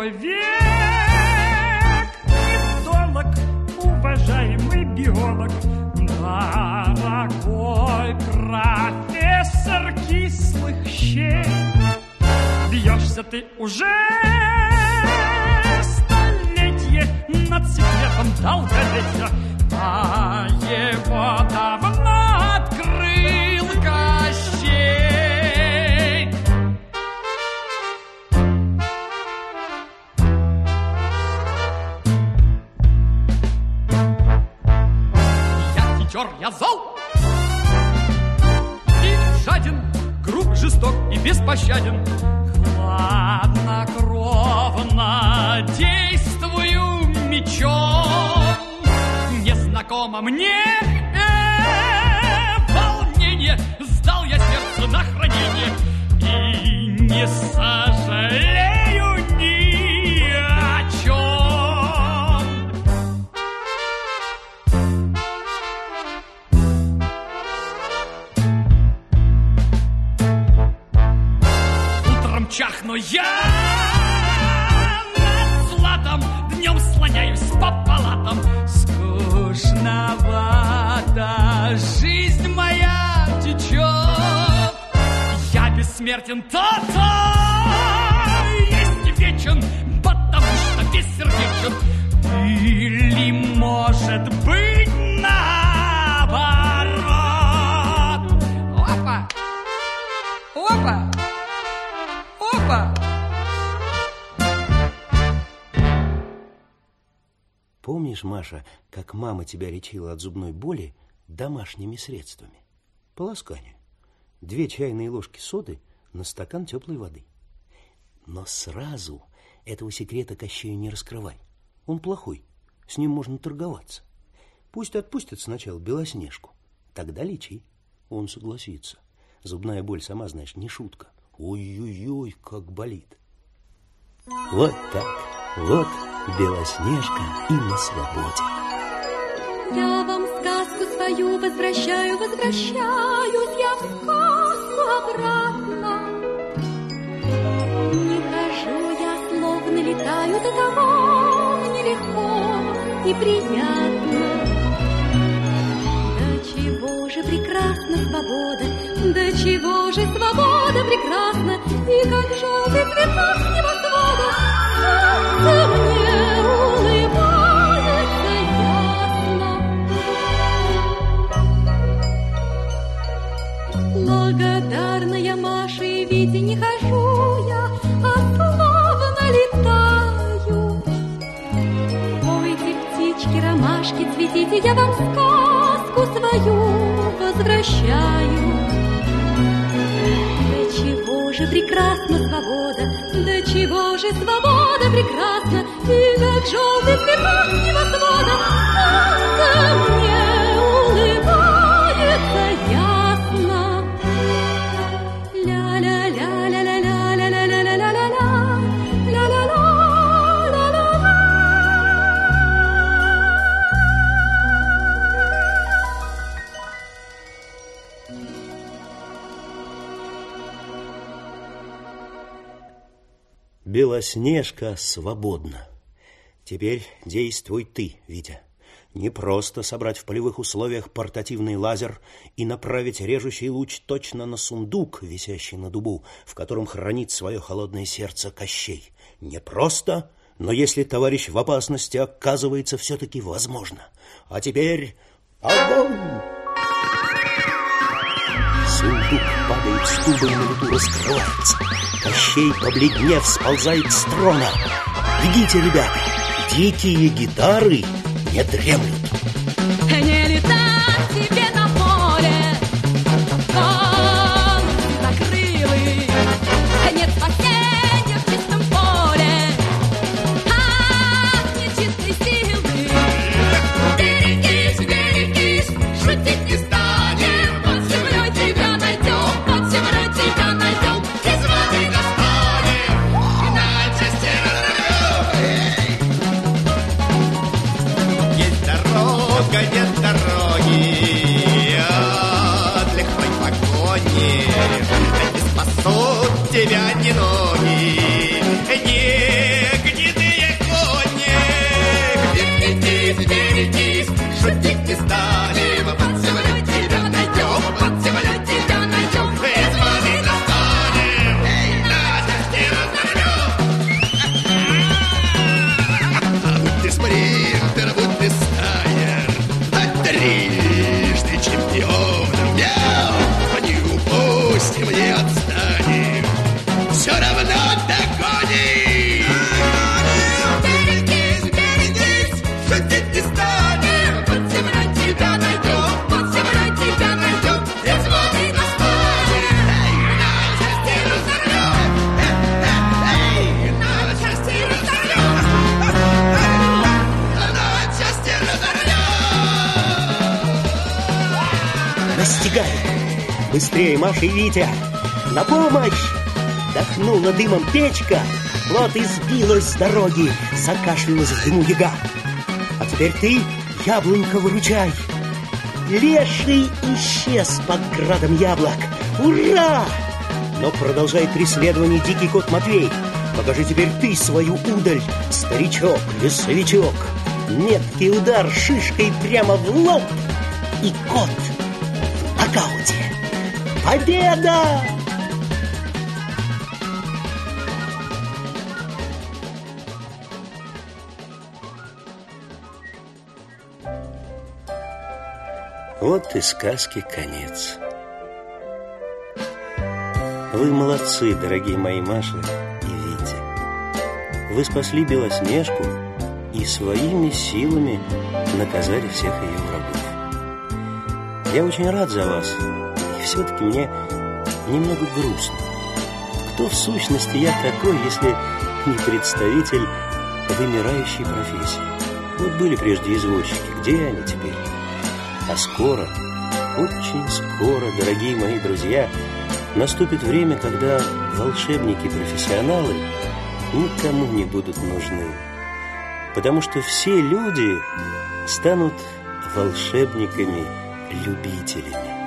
свой век. Идолог, уважаемый биолог, дорогой профессор кислых щей, бьешься ты уже столетие над секретом долголетия, а его давно жесток и беспощаден. Хладнокровно действую мечом. Незнакомо мне э, волнение Сдал я сердце на хранение. И не сожалею Я бессмертен, то-то есть вечен, потому что бессердечен. Или, может быть, наоборот. Опа! Опа! Опа! Помнишь, Маша, как мама тебя лечила от зубной боли домашними средствами? Полоскание. Две чайные ложки соды на стакан теплой воды. Но сразу этого секрета Кощею не раскрывай. Он плохой, с ним можно торговаться. Пусть отпустят сначала Белоснежку, тогда лечи. Он согласится. Зубная боль, сама знаешь, не шутка. Ой-ой-ой, как болит. Вот так, вот Белоснежка и на свободе. Я вам сказку свою возвращаю, возвращаюсь я в сказку обратно. И приятно. До чего же прекрасна свобода, до чего же свобода прекрасна, и как желтый цветок небосвода, солнце мне ромашки, цветите, я вам сказку свою возвращаю. До чего же прекрасна свобода, до чего же свобода прекрасна, и как желтый цветок небосвода, солнце мне Белоснежка свободна. Теперь действуй ты, Витя. Не просто собрать в полевых условиях портативный лазер и направить режущий луч точно на сундук, висящий на дубу, в котором хранит свое холодное сердце Кощей. Не просто, но если товарищ в опасности, оказывается все-таки возможно. А теперь огонь! Сундук падает с дуба и на лету раскрывается. Кощей, побледнев, сползает с трона. Бегите, ребята! Дикие гитары не дремлют. Убегай! Быстрее, Маша и Витя! На помощь! Дохнула дымом печка, плот избилась с дороги, закашлялась в дыму яга. А теперь ты, яблонька, выручай! Леший исчез под градом яблок. Ура! Но продолжает преследование дикий кот Матвей. Покажи теперь ты свою удаль, старичок, лесовичок. Меткий удар шишкой прямо в лоб. И кот нокауте. Победа! Вот и сказки конец. Вы молодцы, дорогие мои Маша и Витя. Вы спасли Белоснежку и своими силами наказали всех ее. Я очень рад за вас, и все-таки мне немного грустно. Кто в сущности я такой, если не представитель вымирающей профессии? Вот были прежде извозчики, где они теперь? А скоро, очень скоро, дорогие мои друзья, наступит время, когда волшебники-профессионалы никому не будут нужны. Потому что все люди станут волшебниками-любителями.